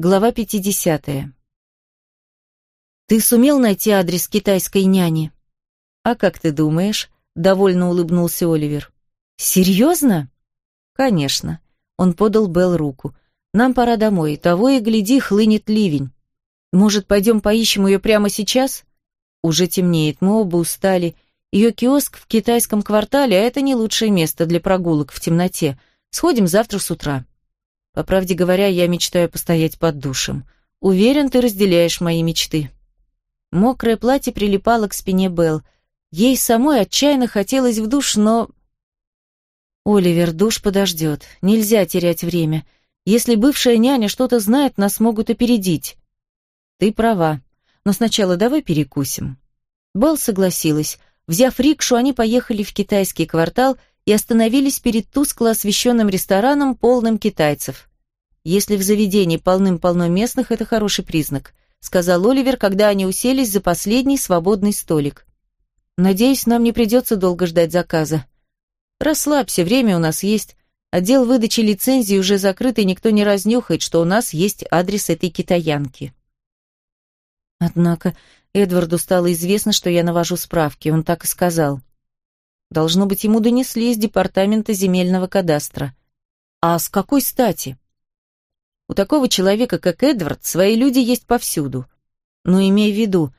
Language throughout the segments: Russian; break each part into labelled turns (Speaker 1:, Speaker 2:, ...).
Speaker 1: Глава 50. «Ты сумел найти адрес китайской няни?» «А как ты думаешь?» — довольно улыбнулся Оливер. «Серьезно?» «Конечно». Он подал Белл руку. «Нам пора домой. Того и гляди, хлынет ливень. Может, пойдем поищем ее прямо сейчас?» «Уже темнеет, мы оба устали. Ее киоск в китайском квартале, а это не лучшее место для прогулок в темноте. Сходим завтра с утра». По правде говоря, я мечтаю постоять под душем. Уверен, ты разделяешь мои мечты. Мокрое платье прилипало к спине Белл. Ей самой отчаянно хотелось в душ, но... Оливер, душ подождет. Нельзя терять время. Если бывшая няня что-то знает, нас могут опередить. Ты права. Но сначала давай перекусим. Белл согласилась. Взяв рикшу, они поехали в китайский квартал и остановились перед тускло освещенным рестораном, полным китайцев. Если в заведении полным-полно местных, это хороший признак, сказал Оливер, когда они уселись за последний свободный столик. Надеюсь, нам не придется долго ждать заказа. Расслабься, время у нас есть. Отдел выдачи лицензии уже закрыт, и никто не разнюхает, что у нас есть адрес этой китаянки. Однако Эдварду стало известно, что я навожу справки, он так и сказал. Должно быть, ему донесли из департамента земельного кадастра. А с какой стати? У такого человека, как Эдвард, свои люди есть повсюду. Но имей в виду,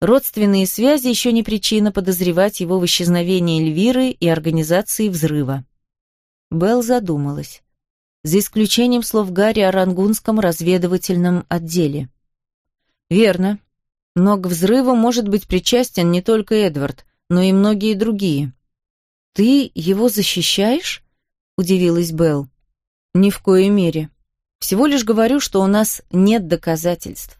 Speaker 1: родственные связи еще не причина подозревать его в исчезновении Эльвиры и организации взрыва. Белл задумалась. За исключением слов Гарри о рангунском разведывательном отделе. Верно. Но к взрыву может быть причастен не только Эдвард, но и многие другие. «Ты его защищаешь?» – удивилась Белл. «Ни в коей мере. Всего лишь говорю, что у нас нет доказательств.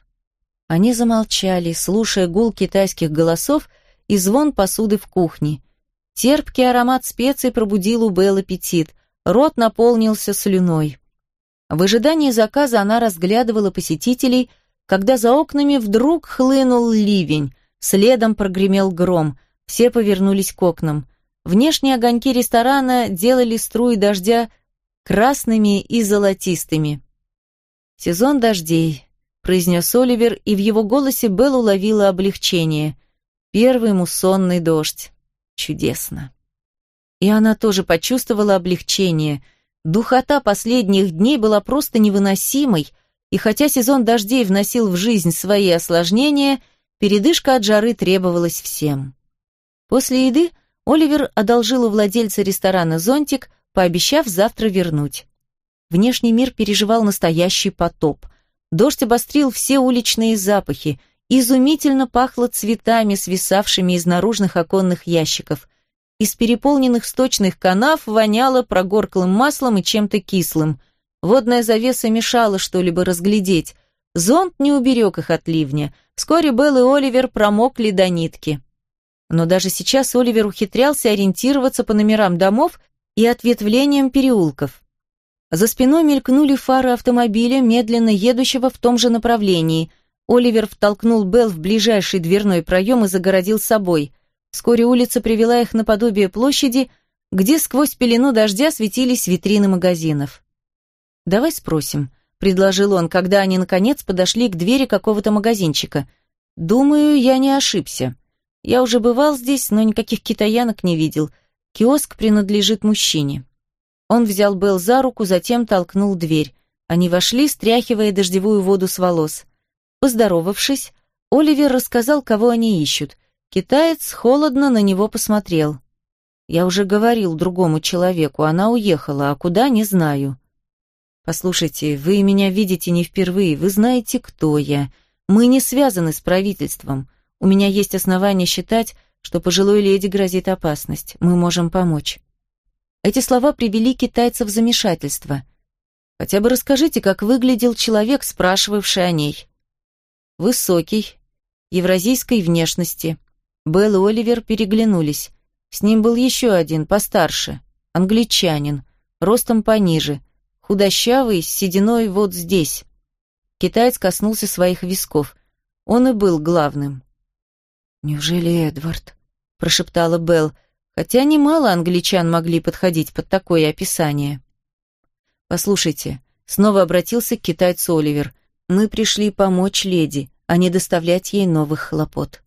Speaker 1: Они замолчали, слушая гул китайских голосов и звон посуды в кухне. Терпкий аромат специй пробудил у Белл аппетит, рот наполнился слюной. В ожидании заказа она разглядывала посетителей, когда за окнами вдруг хлынул ливень, следом прогремел гром, все повернулись к окнам. Внешние огоньки ресторана делали струи дождя красными и золотистыми. «Сезон дождей», — произнес Оливер, и в его голосе Белл уловила облегчение. «Первый муссонный дождь. Чудесно». И она тоже почувствовала облегчение. Духота последних дней была просто невыносимой, и хотя сезон дождей вносил в жизнь свои осложнения, передышка от жары требовалась всем. После еды Оливер одолжил у владельца ресторана зонтик, пообещав завтра вернуть. Внешний мир переживал настоящий потоп. Дождь обострил все уличные запахи. Изумительно пахло цветами, свисавшими из наружных оконных ящиков. Из переполненных сточных канав воняло прогорклым маслом и чем-то кислым. Водная завеса мешала что-либо разглядеть. Зонт не уберег их от ливня. Вскоре Белл и Оливер промокли до нитки. Но даже сейчас Оливер ухитрялся ориентироваться по номерам домов и ответвлениям переулков. За спиной мелькнули фары автомобиля, медленно едущего в том же направлении. Оливер втолкнул Белл в ближайший дверной проем и загородил собой. Вскоре улица привела их наподобие площади, где сквозь пелену дождя светились витрины магазинов. «Давай спросим», — предложил он, когда они, наконец, подошли к двери какого-то магазинчика. «Думаю, я не ошибся. Я уже бывал здесь, но никаких китаянок не видел. Киоск принадлежит мужчине». Он взял Белл за руку, затем толкнул дверь. Они вошли, стряхивая дождевую воду с волос. Поздоровавшись, Оливер рассказал, кого они ищут. Китаец холодно на него посмотрел. «Я уже говорил другому человеку, она уехала, а куда, не знаю». «Послушайте, вы меня видите не впервые, вы знаете, кто я. Мы не связаны с правительством. У меня есть основания считать, что пожилой леди грозит опасность. Мы можем помочь». Эти слова привели китайца в замешательство. Хотя бы расскажите, как выглядел человек, спрашивавший о ней. Высокий, евразийской внешности. Белл и Оливер переглянулись. С ним был еще один, постарше, англичанин, ростом пониже, худощавый, с сединой вот здесь. Китаец коснулся своих висков. Он и был главным. «Неужели Эдвард?» – прошептала Белл хотя немало англичан могли подходить под такое описание. «Послушайте», — снова обратился к китайцу Оливер, Мы пришли помочь леди, а не доставлять ей новых хлопот.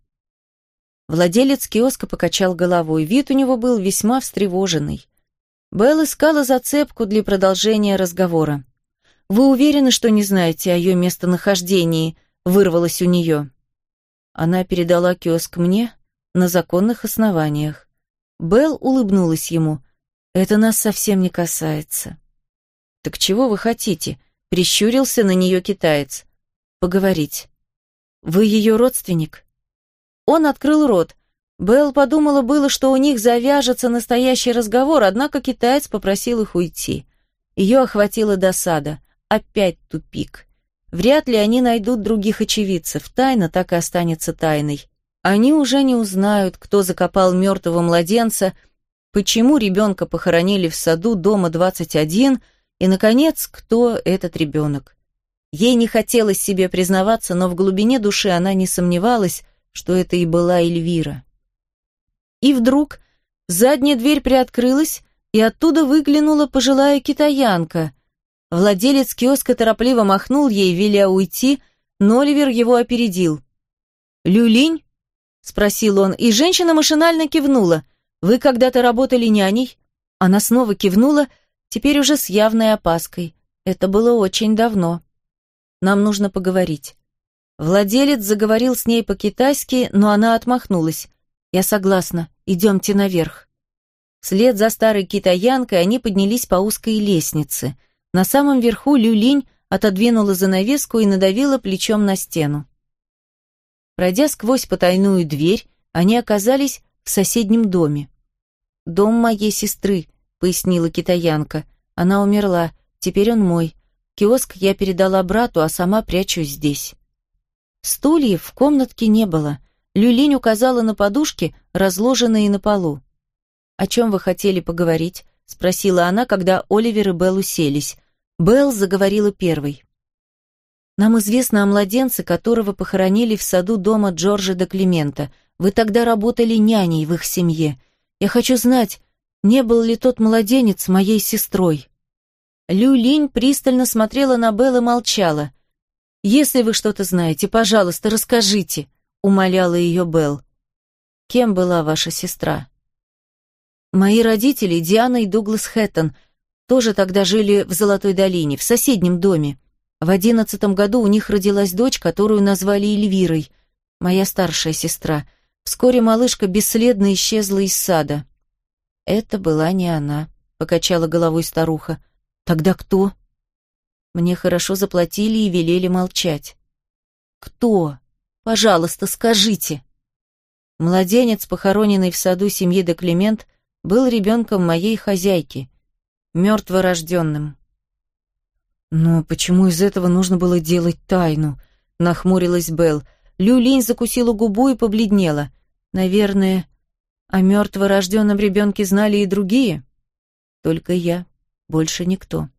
Speaker 1: Владелец киоска покачал головой, вид у него был весьма встревоженный. Белл искала зацепку для продолжения разговора. «Вы уверены, что не знаете о ее местонахождении?» — вырвалось у нее. Она передала киоск мне на законных основаниях. Белл улыбнулась ему. «Это нас совсем не касается». «Так чего вы хотите?» — прищурился на нее китаец. «Поговорить». «Вы ее родственник?» Он открыл рот. Белл подумала было, что у них завяжется настоящий разговор, однако китаец попросил их уйти. Ее охватила досада. Опять тупик. Вряд ли они найдут других очевидцев. Тайна так и останется тайной. Они уже не узнают, кто закопал мертвого младенца, почему ребенка похоронили в саду дома 21 и, наконец, кто этот ребенок. Ей не хотелось себе признаваться, но в глубине души она не сомневалась, что это и была Эльвира. И вдруг задняя дверь приоткрылась, и оттуда выглянула пожилая китаянка. Владелец киоска торопливо махнул ей, веля уйти, но Оливер его опередил. «Люлинь?» — спросил он, и женщина машинально кивнула. «Вы когда-то работали няней?» Она снова кивнула, теперь уже с явной опаской. Это было очень давно. «Нам нужно поговорить». Владелец заговорил с ней по-китайски, но она отмахнулась. «Я согласна, идемте наверх». Вслед за старой китаянкой они поднялись по узкой лестнице — на самом верху Люлинь отодвинула занавеску и надавила плечом на стену. Пройдя сквозь потайную дверь, они оказались в соседнем доме. «Дом моей сестры», — пояснила китаянка. «Она умерла, теперь он мой. Киоск я передала брату, а сама прячусь здесь». Стульев в комнатке не было. Люлинь указала на подушки, разложенные на полу. «О чем вы хотели поговорить?» — спросила она, когда Оливер и Белл уселись. Белл заговорила первой. «Нам известно о младенце, которого похоронили в саду дома Джорджа де Климента. Вы тогда работали няней в их семье. Я хочу знать, не был ли тот младенец моей сестрой?» Лю Линь пристально смотрела на Белл и молчала. «Если вы что-то знаете, пожалуйста, расскажите», — умоляла ее Белл. «Кем была ваша сестра?» «Мои родители, Диана и Дуглас Хэттон, тоже тогда жили в Золотой долине, в соседнем доме. В одиннадцатом году у них родилась дочь, которую назвали Эльвирой, моя старшая сестра. Вскоре малышка бесследно исчезла из сада. Это была не она, покачала головой старуха. Тогда кто? Мне хорошо заплатили и велели молчать. Кто? Пожалуйста, скажите. Младенец, похороненный в саду семьи де Климент, был ребенком моей хозяйки мертворожденным. «Но почему из этого нужно было делать тайну?» — нахмурилась Белл. Люлинь закусила губу и побледнела. «Наверное, о мертворожденном ребенке знали и другие?» «Только я, больше никто.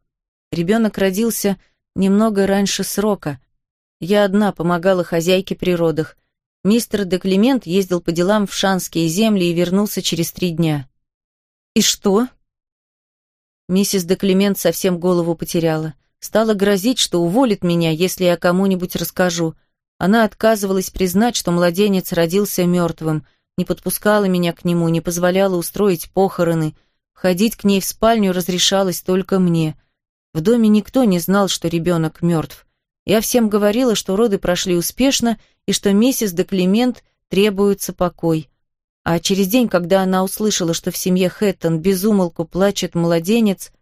Speaker 1: Ребенок родился немного раньше срока. Я одна помогала хозяйке при родах. Мистер де Климент ездил по делам в Шанские земли и вернулся через три дня». «И что?» Миссис де Климент совсем голову потеряла. Стала грозить, что уволит меня, если я кому-нибудь расскажу. Она отказывалась признать, что младенец родился мертвым, не подпускала меня к нему, не позволяла устроить похороны. Ходить к ней в спальню разрешалось только мне. В доме никто не знал, что ребенок мертв. Я всем говорила, что роды прошли успешно и что миссис де Климент требуется покой. А через день, когда она услышала, что в семье Хэттон безумолку плачет младенец,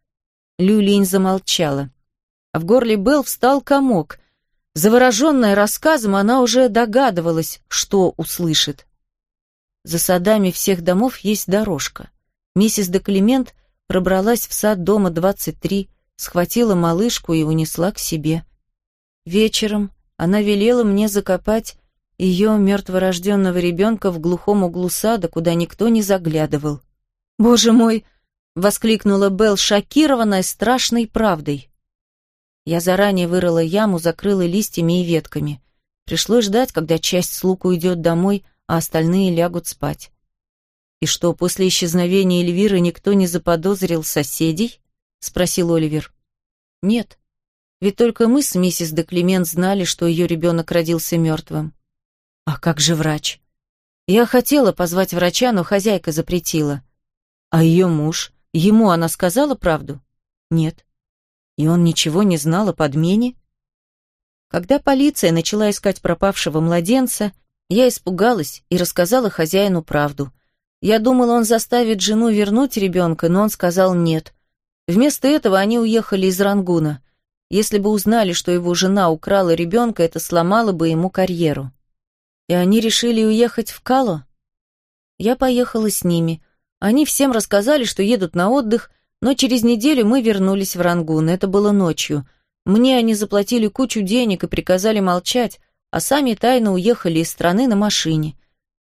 Speaker 1: Люлинь замолчала. А в горле Белл встал комок. Завороженная рассказом, она уже догадывалась, что услышит. За садами всех домов есть дорожка. Миссис де Климент пробралась в сад дома 23, схватила малышку и унесла к себе. Вечером она велела мне закопать ее мертворожденного ребенка в глухом углу сада, куда никто не заглядывал. «Боже мой!» — воскликнула Белл, шокированная страшной правдой. Я заранее вырыла яму, закрыла листьями и ветками. Пришлось ждать, когда часть слуг уйдет домой, а остальные лягут спать. «И что, после исчезновения Эльвиры никто не заподозрил соседей?» — спросил Оливер. «Нет. Ведь только мы с миссис де Клемент знали, что ее ребенок родился мертвым. А как же врач? Я хотела позвать врача, но хозяйка запретила. А ее муж? Ему она сказала правду? Нет. И он ничего не знал о подмене? Когда полиция начала искать пропавшего младенца, я испугалась и рассказала хозяину правду. Я думала, он заставит жену вернуть ребенка, но он сказал нет. Вместо этого они уехали из Рангуна. Если бы узнали, что его жена украла ребенка, это сломало бы ему карьеру. И они решили уехать в Кало? Я поехала с ними. Они всем рассказали, что едут на отдых, но через неделю мы вернулись в Рангун. Это было ночью. Мне они заплатили кучу денег и приказали молчать, а сами тайно уехали из страны на машине.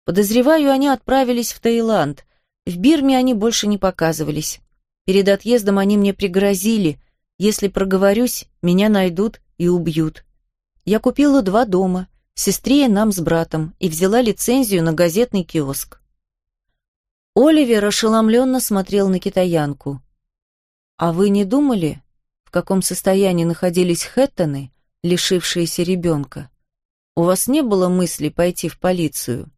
Speaker 1: Подозреваю, они отправились в Таиланд. В Бирме они больше не показывались. Перед отъездом они мне пригрозили. Если проговорюсь, меня найдут и убьют. Я купила два дома сестре и нам с братом, и взяла лицензию на газетный киоск. Оливер ошеломленно смотрел на китаянку. «А вы не думали, в каком состоянии находились Хэттоны, лишившиеся ребенка? У вас не было мысли пойти в полицию?»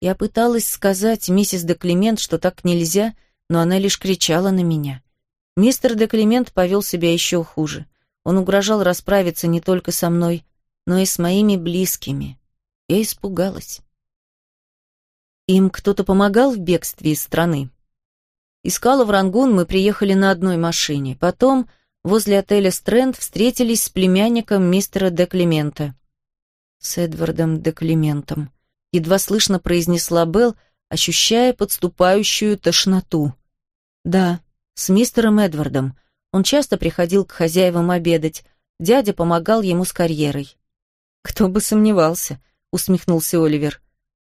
Speaker 1: Я пыталась сказать миссис де Клемент, что так нельзя, но она лишь кричала на меня. Мистер де Клемент повел себя еще хуже. Он угрожал расправиться не только со мной, но и с моими близкими. Я испугалась. Им кто-то помогал в бегстве из страны. Искала в Рангун мы приехали на одной машине. Потом возле отеля «Стрэнд» встретились с племянником мистера де Клемента. С Эдвардом де Клементом. Едва слышно произнесла Белл, ощущая подступающую тошноту. Да, с мистером Эдвардом. Он часто приходил к хозяевам обедать. Дядя помогал ему с карьерой. «Кто бы сомневался», — усмехнулся Оливер.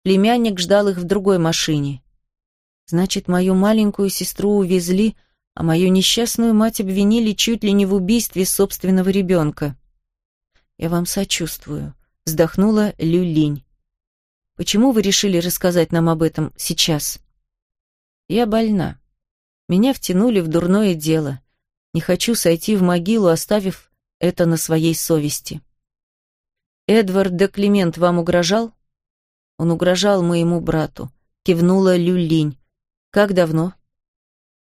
Speaker 1: Племянник ждал их в другой машине. «Значит, мою маленькую сестру увезли, а мою несчастную мать обвинили чуть ли не в убийстве собственного ребенка». «Я вам сочувствую», — вздохнула Люлинь. «Почему вы решили рассказать нам об этом сейчас?» «Я больна. Меня втянули в дурное дело. Не хочу сойти в могилу, оставив это на своей совести». «Эдвард де Климент вам угрожал?» «Он угрожал моему брату», — кивнула Люлинь. «Как давно?»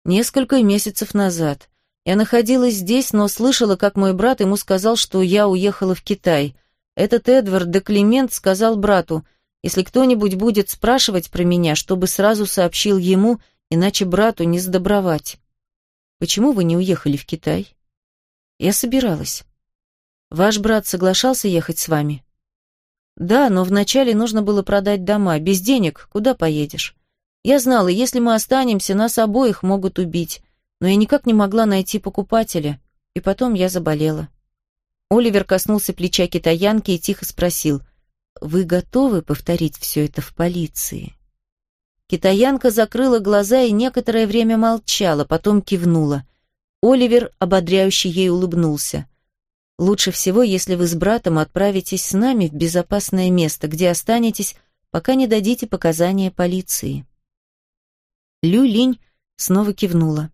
Speaker 1: «Несколько месяцев назад. Я находилась здесь, но слышала, как мой брат ему сказал, что я уехала в Китай. Этот Эдвард де Климент сказал брату, если кто-нибудь будет спрашивать про меня, чтобы сразу сообщил ему, иначе брату не сдобровать. Почему вы не уехали в Китай? Я собиралась. Ваш брат соглашался ехать с вами? Да, но вначале нужно было продать дома. Без денег куда поедешь? Я знала, если мы останемся, нас обоих могут убить. Но я никак не могла найти покупателя. И потом я заболела. Оливер коснулся плеча китаянки и тихо спросил, «Вы готовы повторить все это в полиции?» Китаянка закрыла глаза и некоторое время молчала, потом кивнула. Оливер ободряюще ей улыбнулся. Лучше всего, если вы с братом отправитесь с нами в безопасное место, где останетесь, пока не дадите показания полиции». Лю Линь снова кивнула.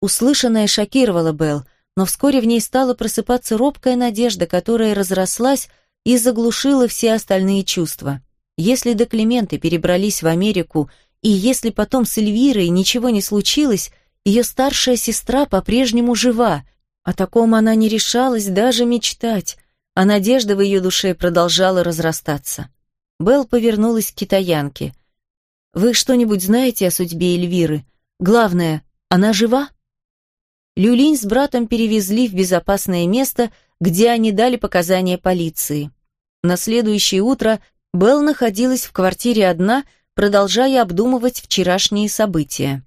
Speaker 1: Услышанное шокировало Белл, но вскоре в ней стала просыпаться робкая надежда, которая разрослась и заглушила все остальные чувства. Если до Клименты перебрались в Америку, и если потом с Эльвирой ничего не случилось, ее старшая сестра по-прежнему жива — о таком она не решалась даже мечтать, а надежда в ее душе продолжала разрастаться. Белл повернулась к китаянке. «Вы что-нибудь знаете о судьбе Эльвиры? Главное, она жива?» Люлинь с братом перевезли в безопасное место, где они дали показания полиции. На следующее утро Белл находилась в квартире одна, продолжая обдумывать вчерашние события.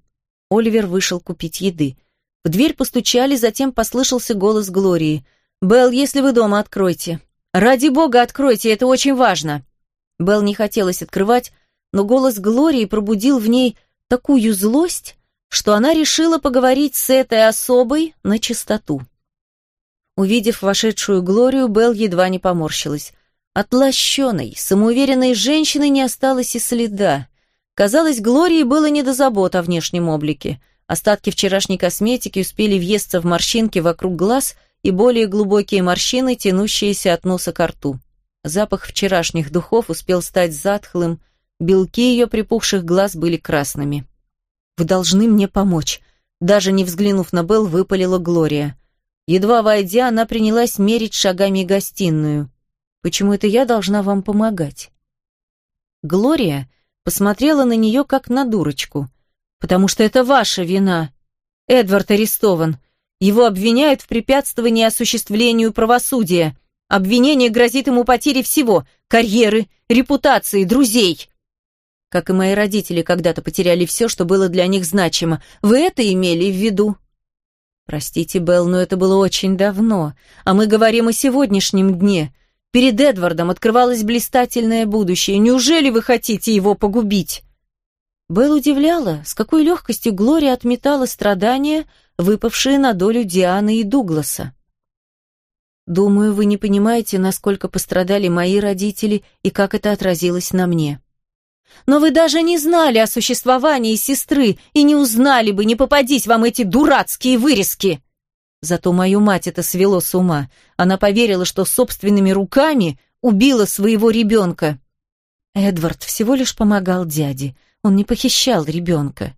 Speaker 1: Оливер вышел купить еды – в дверь постучали, затем послышался голос Глории. «Белл, если вы дома, откройте». «Ради бога, откройте, это очень важно». Белл не хотелось открывать, но голос Глории пробудил в ней такую злость, что она решила поговорить с этой особой на чистоту. Увидев вошедшую Глорию, Белл едва не поморщилась. От самоуверенной женщины не осталось и следа. Казалось, Глории было не до забот о внешнем облике. Остатки вчерашней косметики успели въесться в морщинки вокруг глаз и более глубокие морщины, тянущиеся от носа к рту. Запах вчерашних духов успел стать затхлым, белки ее припухших глаз были красными. «Вы должны мне помочь», — даже не взглянув на Белл, выпалила Глория. Едва войдя, она принялась мерить шагами гостиную. «Почему это я должна вам помогать?» Глория посмотрела на нее как на дурочку. «Потому что это ваша вина. Эдвард арестован. Его обвиняют в препятствовании осуществлению правосудия. Обвинение грозит ему потерей всего – карьеры, репутации, друзей. Как и мои родители когда-то потеряли все, что было для них значимо. Вы это имели в виду? Простите, Белл, но это было очень давно, а мы говорим о сегодняшнем дне. Перед Эдвардом открывалось блистательное будущее. Неужели вы хотите его погубить? Белл удивляла, с какой легкостью Глория отметала страдания, выпавшие на долю Дианы и Дугласа. «Думаю, вы не понимаете, насколько пострадали мои родители и как это отразилось на мне. Но вы даже не знали о существовании сестры и не узнали бы, не попадись вам эти дурацкие вырезки!» Зато мою мать это свело с ума. Она поверила, что собственными руками убила своего ребенка. Эдвард всего лишь помогал дяде. Он не похищал ребенка.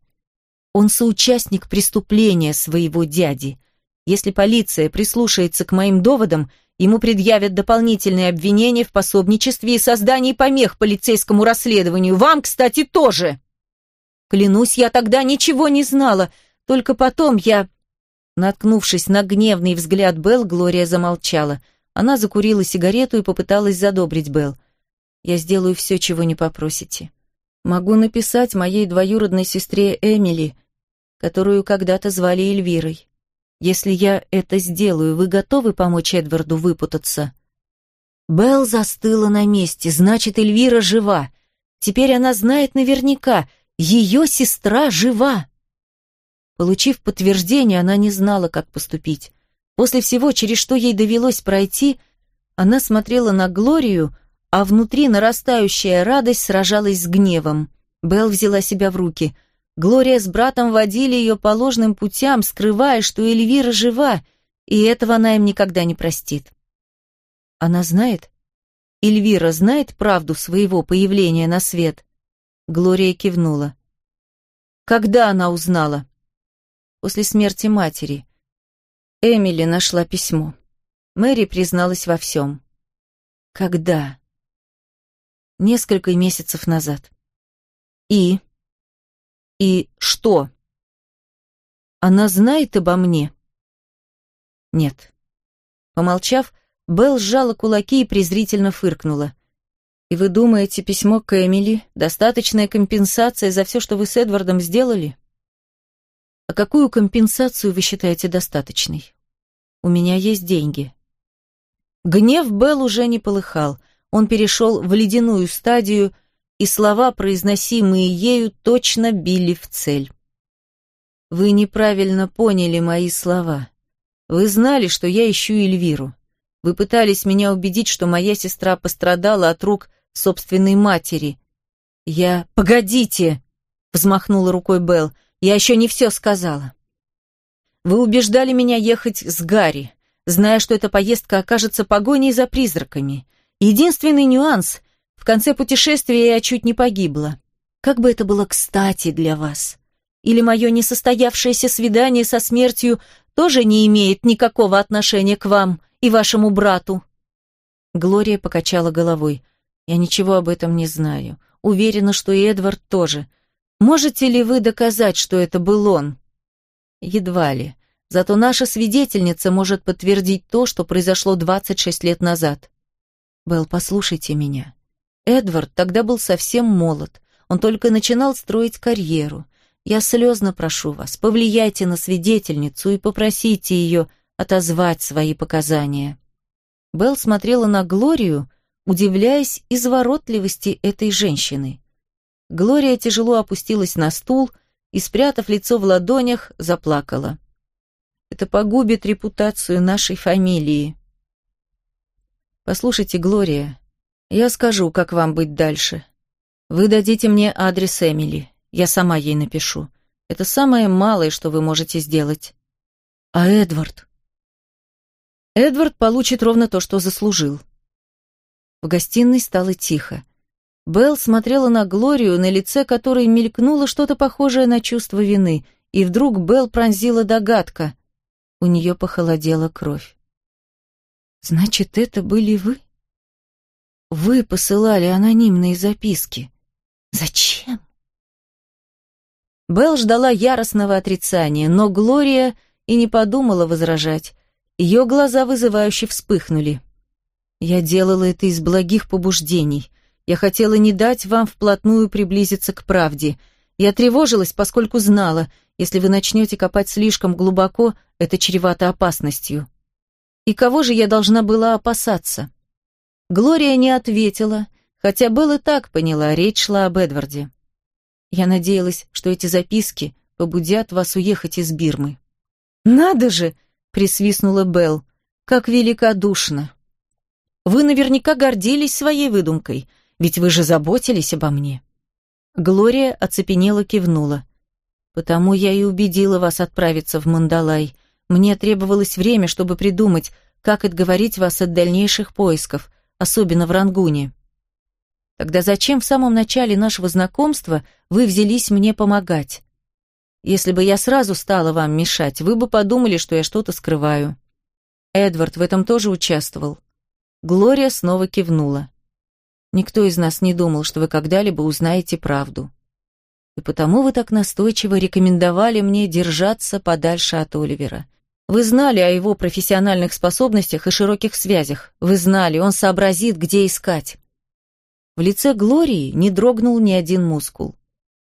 Speaker 1: Он соучастник преступления своего дяди. Если полиция прислушается к моим доводам, ему предъявят дополнительные обвинения в пособничестве и создании помех полицейскому расследованию. Вам, кстати, тоже. Клянусь, я тогда ничего не знала. Только потом я... Наткнувшись на гневный взгляд Белл, Глория замолчала. Она закурила сигарету и попыталась задобрить Белл. «Я сделаю все, чего не попросите. Могу написать моей двоюродной сестре Эмили, которую когда-то звали Эльвирой. Если я это сделаю, вы готовы помочь Эдварду выпутаться?» Белл застыла на месте, значит, Эльвира жива. Теперь она знает наверняка, ее сестра жива. Получив подтверждение, она не знала, как поступить. После всего, через что ей довелось пройти, она смотрела на Глорию, а внутри нарастающая радость сражалась с гневом. Белл взяла себя в руки – Глория с братом водили ее по ложным путям, скрывая, что Эльвира жива, и этого она им никогда не простит. Она знает? Эльвира знает правду своего появления на свет? Глория кивнула. Когда она узнала? После смерти матери. Эмили нашла письмо. Мэри призналась во всем. Когда? Несколько месяцев назад. И и что? Она знает обо мне? Нет. Помолчав, Белл сжала кулаки и презрительно фыркнула. «И вы думаете, письмо к Эмили — достаточная компенсация за все, что вы с Эдвардом сделали?» «А какую компенсацию вы считаете достаточной? У меня есть деньги». Гнев Белл уже не полыхал. Он перешел в ледяную стадию, и слова, произносимые ею, точно били в цель. «Вы неправильно поняли мои слова. Вы знали, что я ищу Эльвиру. Вы пытались меня убедить, что моя сестра пострадала от рук собственной матери. Я... Погодите!» — взмахнула рукой Белл. «Я еще не все сказала. Вы убеждали меня ехать с Гарри, зная, что эта поездка окажется погоней за призраками. Единственный нюанс — в конце путешествия я чуть не погибла. Как бы это было кстати для вас. Или мое несостоявшееся свидание со смертью тоже не имеет никакого отношения к вам и вашему брату?» Глория покачала головой. «Я ничего об этом не знаю. Уверена, что и Эдвард тоже. Можете ли вы доказать, что это был он?» «Едва ли. Зато наша свидетельница может подтвердить то, что произошло 26 лет назад. Белл, послушайте меня. Эдвард тогда был совсем молод. Он только начинал строить карьеру. Я слезно прошу вас, повлияйте на свидетельницу и попросите ее отозвать свои показания. Белл смотрела на Глорию, удивляясь изворотливости этой женщины. Глория тяжело опустилась на стул и, спрятав лицо в ладонях, заплакала. «Это погубит репутацию нашей фамилии». «Послушайте, Глория, я скажу, как вам быть дальше. Вы дадите мне адрес Эмили. Я сама ей напишу. Это самое малое, что вы можете сделать. А Эдвард? Эдвард получит ровно то, что заслужил. В гостиной стало тихо. Белл смотрела на Глорию, на лице которой мелькнуло что-то похожее на чувство вины, и вдруг Белл пронзила догадка. У нее похолодела кровь. «Значит, это были вы?» «Вы посылали анонимные записки. Зачем?» Белл ждала яростного отрицания, но Глория и не подумала возражать. Ее глаза вызывающе вспыхнули. «Я делала это из благих побуждений. Я хотела не дать вам вплотную приблизиться к правде. Я тревожилась, поскольку знала, если вы начнете копать слишком глубоко, это чревато опасностью. И кого же я должна была опасаться?» Глория не ответила, хотя Белл так поняла, речь шла об Эдварде. Я надеялась, что эти записки побудят вас уехать из Бирмы. «Надо же!» — присвистнула Белл. «Как великодушно! Вы наверняка гордились своей выдумкой, ведь вы же заботились обо мне». Глория оцепенела кивнула. «Потому я и убедила вас отправиться в Мандалай. Мне требовалось время, чтобы придумать, как отговорить вас от дальнейших поисков, особенно в Рангуне». Тогда зачем в самом начале нашего знакомства вы взялись мне помогать? Если бы я сразу стала вам мешать, вы бы подумали, что я что-то скрываю. Эдвард в этом тоже участвовал. Глория снова кивнула. Никто из нас не думал, что вы когда-либо узнаете правду. И потому вы так настойчиво рекомендовали мне держаться подальше от Оливера. Вы знали о его профессиональных способностях и широких связях. Вы знали, он сообразит, где искать. В лице Глории не дрогнул ни один мускул.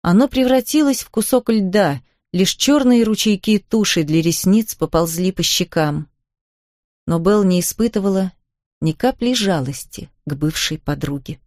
Speaker 1: Оно превратилось в кусок льда, лишь черные ручейки туши для ресниц поползли по щекам. Но Белл не испытывала ни капли жалости к бывшей подруге.